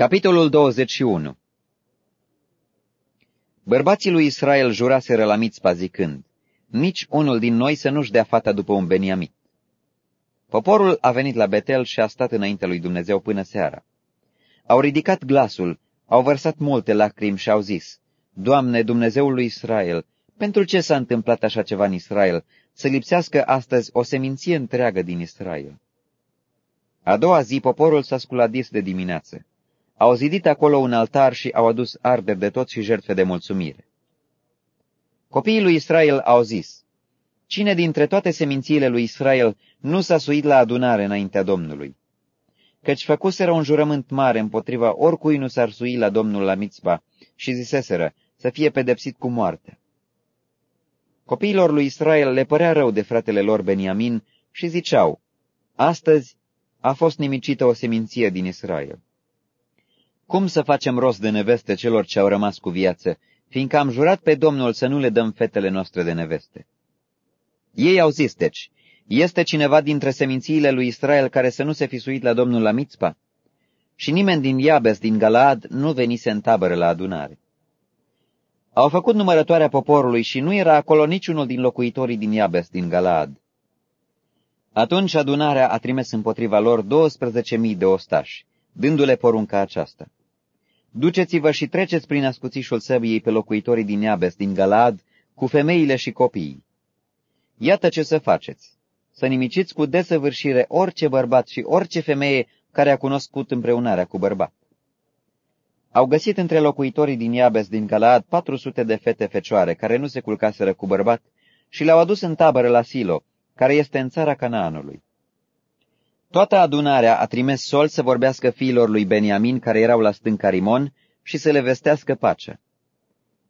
Capitolul 21 Bărbații lui Israel juraseră la mitzpa zicând, nici unul din noi să nu-și dea fata după un Beniamit. Poporul a venit la Betel și a stat înaintea lui Dumnezeu până seara. Au ridicat glasul, au vărsat multe lacrimi și au zis, Doamne, Dumnezeul lui Israel, pentru ce s-a întâmplat așa ceva în Israel, să lipsească astăzi o seminție întreagă din Israel? A doua zi poporul s-a sculat dis de dimineață. Au zidit acolo un altar și au adus arderi de tot și jertfe de mulțumire. Copiii lui Israel au zis, Cine dintre toate semințiile lui Israel nu s-a suit la adunare înaintea Domnului? Căci făcuseră un jurământ mare împotriva oricui nu s-ar sui la Domnul la mitzba și ziseseră să fie pedepsit cu moarte. Copiilor lui Israel le părea rău de fratele lor Beniamin și ziceau, Astăzi a fost nimicită o seminție din Israel. Cum să facem rost de neveste celor ce au rămas cu viață, fiindcă am jurat pe Domnul să nu le dăm fetele noastre de neveste? Ei au zis, deci, este cineva dintre semințiile lui Israel care să nu se fi suit la Domnul la Mitzpa? Și nimeni din Iabes, din Galaad, nu venise în tabără la adunare. Au făcut numărătoarea poporului și nu era acolo niciunul din locuitorii din Iabes, din Galaad. Atunci adunarea a trimis împotriva lor 12.000 de ostași, dându-le porunca aceasta. Duceți-vă și treceți prin ascuțișul săbiei pe locuitorii din Iabes, din Galaad, cu femeile și copiii. Iată ce să faceți. Să nimiciți cu desăvârșire orice bărbat și orice femeie care a cunoscut împreunarea cu bărbat. Au găsit între locuitorii din Iabes din Galaad 400 de fete fecioare care nu se culcaseră cu bărbat și le-au adus în tabără la Silo, care este în țara Canaanului. Toată adunarea a trimis sol să vorbească fiilor lui Beniamin care erau la stânca Rimon și să le vestească pacea.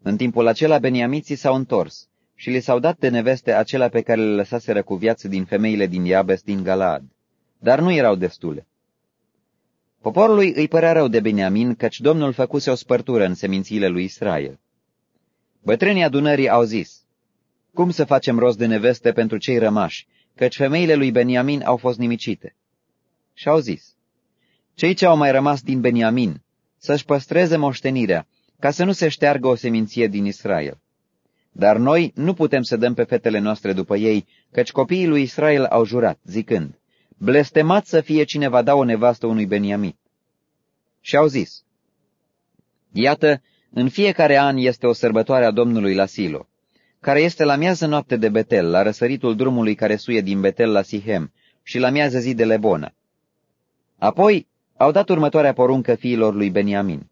În timpul acela beniamiții s-au întors și li s-au dat de neveste acelea pe care le lăsaseră cu viață din femeile din Iabes din Galaad, dar nu erau destule. Poporului îi părea rău de Beniamin, căci Domnul făcuse o spărtură în semințiile lui Israel. Bătrânii adunării au zis, Cum să facem rost de neveste pentru cei rămași, căci femeile lui Beniamin au fost nimicite? Și au zis, Cei ce au mai rămas din Beniamin, să-și păstreze moștenirea, ca să nu se șteargă o seminție din Israel. Dar noi nu putem să dăm pe fetele noastre după ei, căci copiii lui Israel au jurat, zicând, blestemat să fie cine va da o nevastă unui Beniamit. Și au zis, Iată, în fiecare an este o sărbătoare a Domnului la Silo, care este la miază noapte de Betel, la răsăritul drumului care suie din Betel la Sihem și la miază zi de Lebona. Apoi au dat următoarea poruncă fiilor lui Beniamin.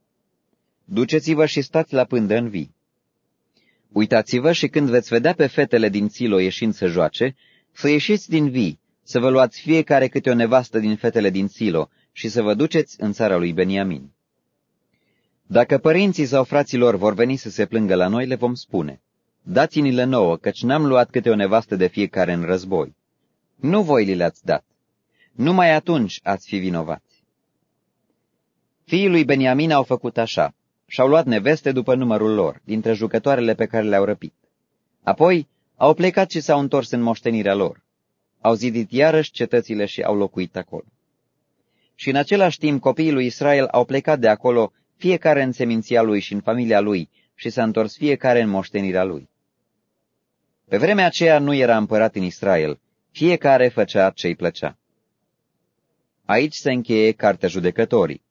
Duceți-vă și stați la pândă în vii. Uitați-vă și când veți vedea pe fetele din Silo ieșind să joace, să ieșiți din vii, să vă luați fiecare câte o nevastă din fetele din Silo și să vă duceți în țara lui Beniamin. Dacă părinții sau fraților vor veni să se plângă la noi, le vom spune, dați-ni-le nouă, căci n-am luat câte o nevastă de fiecare în război. Nu voi li le-ați dat. Numai atunci ați fi vinovați. Fiii lui Beniamin au făcut așa și-au luat neveste după numărul lor, dintre jucătoarele pe care le-au răpit. Apoi au plecat și s-au întors în moștenirea lor. Au zidit iarăși cetățile și au locuit acolo. Și în același timp copiii lui Israel au plecat de acolo, fiecare în seminția lui și în familia lui, și s-a întors fiecare în moștenirea lui. Pe vremea aceea nu era împărat în Israel, fiecare făcea ce-i plăcea. Aici se încheie Cartea Judecătorii.